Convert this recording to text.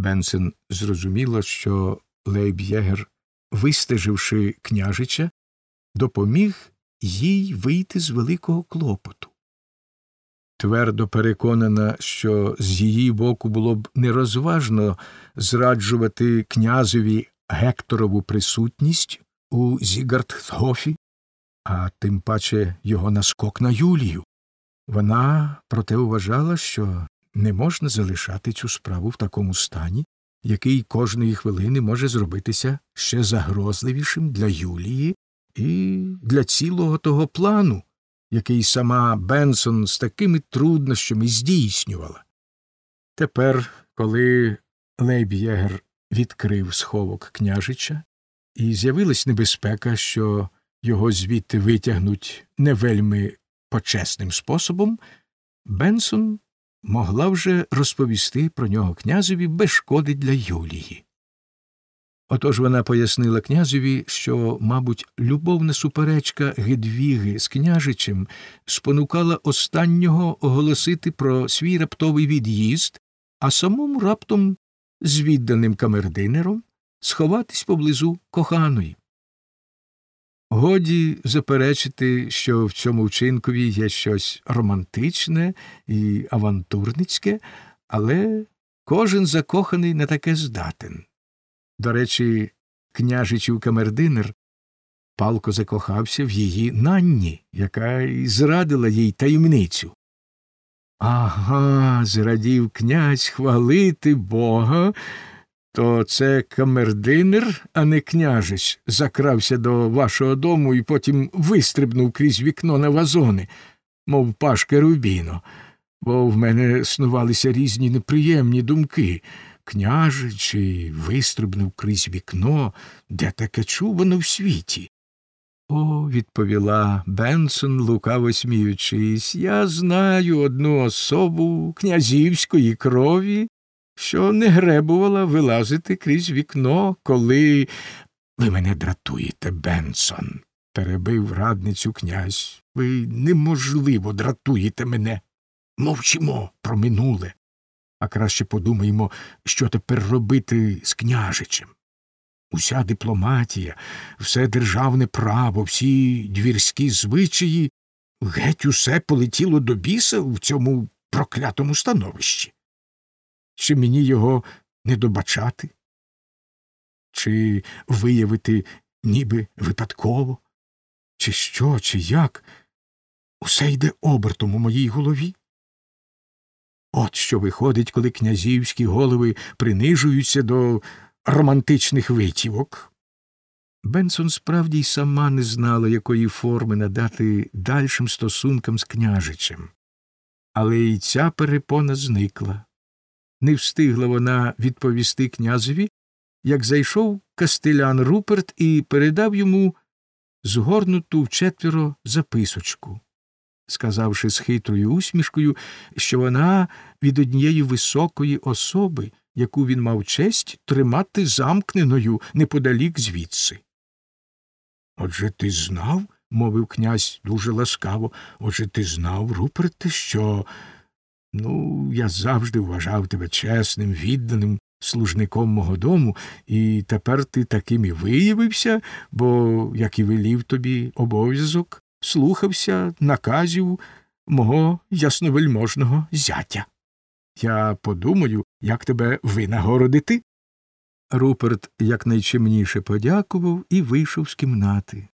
Бенсен зрозуміла, що Лейб'єгер, вистеживши княжича, допоміг їй вийти з великого клопоту. Твердо переконана, що з її боку було б нерозважно зраджувати князеві Гекторову присутність у Зігартхофі, а тим паче його наскок на Юлію. Вона проте вважала, що не можна залишати цю справу в такому стані, який кожної хвилини може зробитися ще загрозливішим для Юлії і для цілого того плану, який сама Бенсон з такими труднощами здійснювала. Тепер, коли Лейб'єгер відкрив сховок княжича, і з'явилась небезпека, що його звідти витягнуть не вельми почесним способом, Бенсон могла вже розповісти про нього князеві без шкоди для Юлії. Отож вона пояснила князеві, що, мабуть, любовна суперечка Гедвіги з княжичем спонукала останнього оголосити про свій раптовий від'їзд, а самому раптом з відданим камердинером сховатись поблизу коханої. Годі заперечити, що в цьому вчинкові є щось романтичне і авантурницьке, але кожен закоханий на таке здатен. До речі, княжичів камердинер палко закохався в її Нанні, яка й зрадила їй таємницю. Ага, зрадів князь хвалити бога, то це камердинер, а не княжич, закрався до вашого дому і потім вистрибнув крізь вікно на вазони, мов пашке Рубіно, бо в мене снувалися різні неприємні думки. Княжич і вистрибнув крізь вікно, де таке чувано в світі. О, відповіла Бенсон, лукаво сміючись, я знаю одну особу князівської крові, що не гребувала вилазити крізь вікно, коли. Ви мене дратуєте, Бенсон, перебив радницю князь. Ви неможливо дратуєте мене. Мовчимо про минуле, а краще подумаємо, що тепер робити з княжичем. Уся дипломатія, все державне право, всі двірські звичаї, геть усе полетіло до біса в цьому проклятому становищі. Чи мені його не добачати? Чи виявити ніби випадково? Чи що, чи як? Усе йде обертом у моїй голові. От що виходить, коли князівські голови принижуються до романтичних витівок. Бенсон справді й сама не знала, якої форми надати дальшим стосункам з княжичем, але й ця перепона зникла. Не встигла вона відповісти князеві, як зайшов кастелян Руперт і передав йому згорнуту вчетверо записочку, сказавши з хитрою усмішкою, що вона від однієї високої особи, яку він мав честь тримати замкненою неподалік звідси. Отже ти знав, мовив князь дуже ласкаво, отже ти знав, Руперте, що. Ну, я завжди вважав тебе чесним, відданим служником мого дому, і тепер ти таким і виявився, бо, як і велів тобі обов'язок, слухався наказів мого ясновельможного зятя. Я подумаю, як тебе винагородити. Руперт якнайчимніше подякував і вийшов з кімнати.